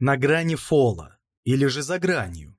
На грани фола или же за гранью.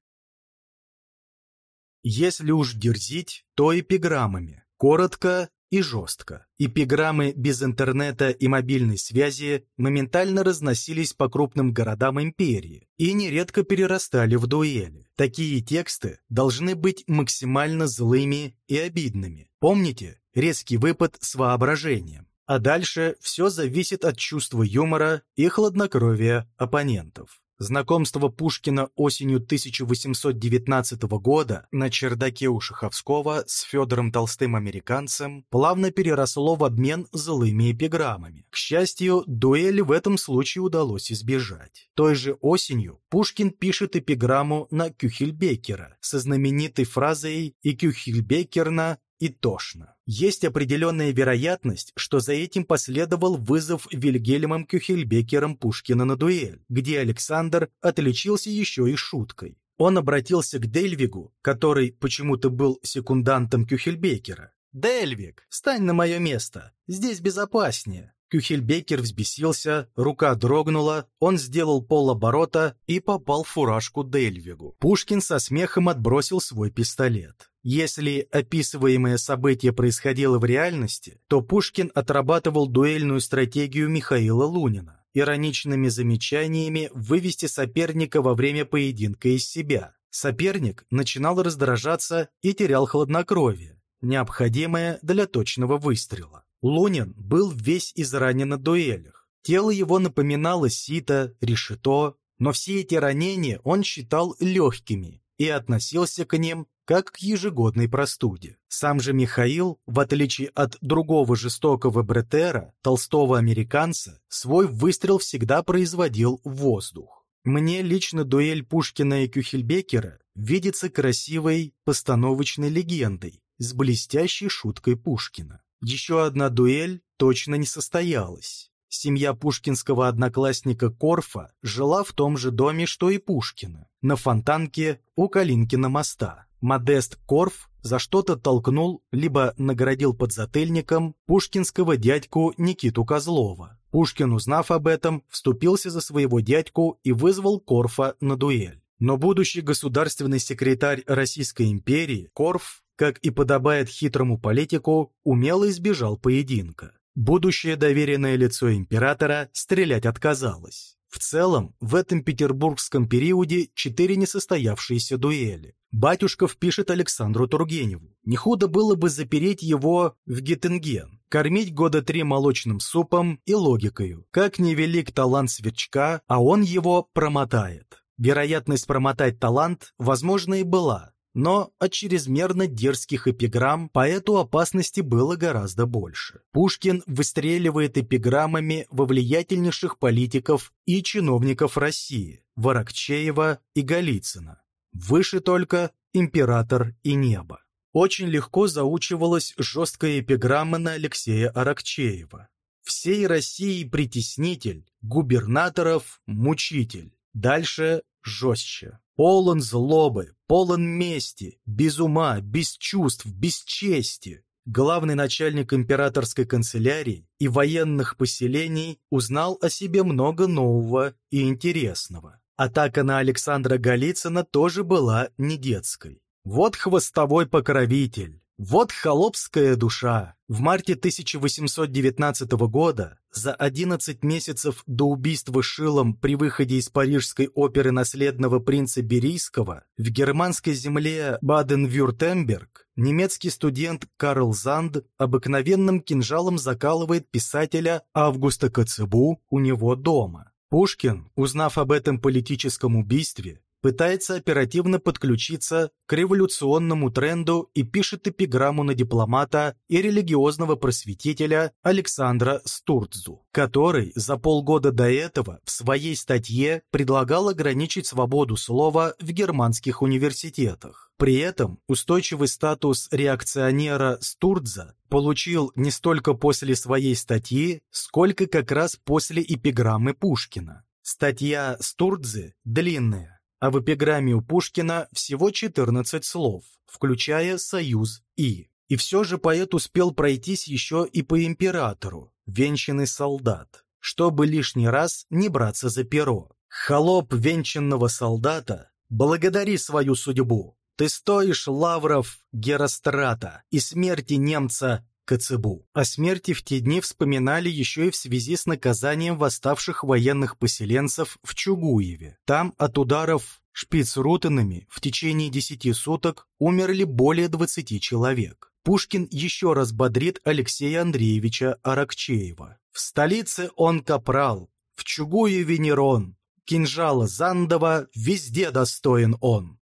Если уж дерзить, то эпиграммами. Коротко и жестко. Эпиграммы без интернета и мобильной связи моментально разносились по крупным городам империи и нередко перерастали в дуэли. Такие тексты должны быть максимально злыми и обидными. Помните резкий выпад с воображением? А дальше все зависит от чувства юмора и хладнокровия оппонентов. Знакомство Пушкина осенью 1819 года на чердаке у Шаховского с Федором Толстым-американцем плавно переросло в обмен злыми эпиграммами. К счастью, дуэли в этом случае удалось избежать. Той же осенью Пушкин пишет эпиграмму на Кюхельбекера со знаменитой фразой «И Кюхельбекерна и тошно. Есть определенная вероятность, что за этим последовал вызов Вильгельмом Кюхельбекером Пушкина на дуэль, где Александр отличился еще и шуткой. Он обратился к Дельвигу, который почему-то был секундантом Кюхельбекера. «Дельвиг, стань на мое место, здесь безопаснее». Кюхельбекер взбесился, рука дрогнула, он сделал полоборота и попал в фуражку Дельвигу. Пушкин со смехом отбросил свой пистолет. Если описываемое событие происходило в реальности, то Пушкин отрабатывал дуэльную стратегию Михаила Лунина ироничными замечаниями вывести соперника во время поединка из себя. Соперник начинал раздражаться и терял хладнокровие, необходимое для точного выстрела. Лунин был весь изранен на дуэлях. Тело его напоминало сито, решето, но все эти ранения он считал легкими и относился к ним как к ежегодной простуде. Сам же Михаил, в отличие от другого жестокого бретера, толстого американца, свой выстрел всегда производил в воздух. Мне лично дуэль Пушкина и Кюхельбекера видится красивой постановочной легендой с блестящей шуткой Пушкина. Еще одна дуэль точно не состоялась. Семья пушкинского одноклассника Корфа жила в том же доме, что и Пушкина, на Фонтанке у Калинкина моста. Модест Корф за что-то толкнул, либо наградил подзатыльником пушкинского дядьку Никиту Козлова. Пушкин, узнав об этом, вступился за своего дядьку и вызвал Корфа на дуэль. Но будущий государственный секретарь Российской империи Корф, как и подобает хитрому политику, умело избежал поединка. Будущее доверенное лицо императора стрелять отказалось. В целом, в этом петербургском периоде четыре несостоявшиеся дуэли. Батюшков пишет Александру Тургеневу. Не худо было бы запереть его в Геттенген, кормить года три молочным супом и логикою. Как невелик талант сверчка, а он его промотает. Вероятность промотать талант, возможно, и была, но от чрезмерно дерзких эпиграмм поэту опасности было гораздо больше. Пушкин выстреливает эпиграммами во влиятельнейших политиков и чиновников России – Ворокчеева и Голицына. Выше только император и небо. Очень легко заучивалась жесткая эпиграмма на Алексея Аракчеева. «Всей России притеснитель, губернаторов мучитель». Дальше жестче. Полон злобы, полон мести, без ума, без чувств, без чести. Главный начальник императорской канцелярии и военных поселений узнал о себе много нового и интересного. Атака на Александра Голицына тоже была не детской. Вот хвостовой покровитель, вот холопская душа. В марте 1819 года, за 11 месяцев до убийства Шилом при выходе из парижской оперы наследного принца Берийского, в германской земле Баден-Вюртемберг немецкий студент Карл Занд обыкновенным кинжалом закалывает писателя Августа Коцебу у него дома. Пушкин, узнав об этом политическом убийстве, пытается оперативно подключиться к революционному тренду и пишет эпиграмму на дипломата и религиозного просветителя Александра Стурдзу, который за полгода до этого в своей статье предлагал ограничить свободу слова в германских университетах. При этом устойчивый статус реакционера Стурдза получил не столько после своей статьи, сколько как раз после эпиграммы Пушкина. Статья Стурдзы длинная, а в эпиграмме у Пушкина всего 14 слов, включая «союз» и. И все же поэт успел пройтись еще и по императору, венчанный солдат, чтобы лишний раз не браться за перо. Холоп венчанного солдата, благодари свою судьбу. Ты стоишь лавров Герострата и смерти немца Коцебу. О смерти в те дни вспоминали еще и в связи с наказанием восставших военных поселенцев в Чугуеве. Там от ударов шпицрутенами в течение десяти суток умерли более 20 человек. Пушкин еще раз бодрит Алексея Андреевича Аракчеева. В столице он капрал, в Чугуеве Нерон, кинжала Зандова везде достоин он.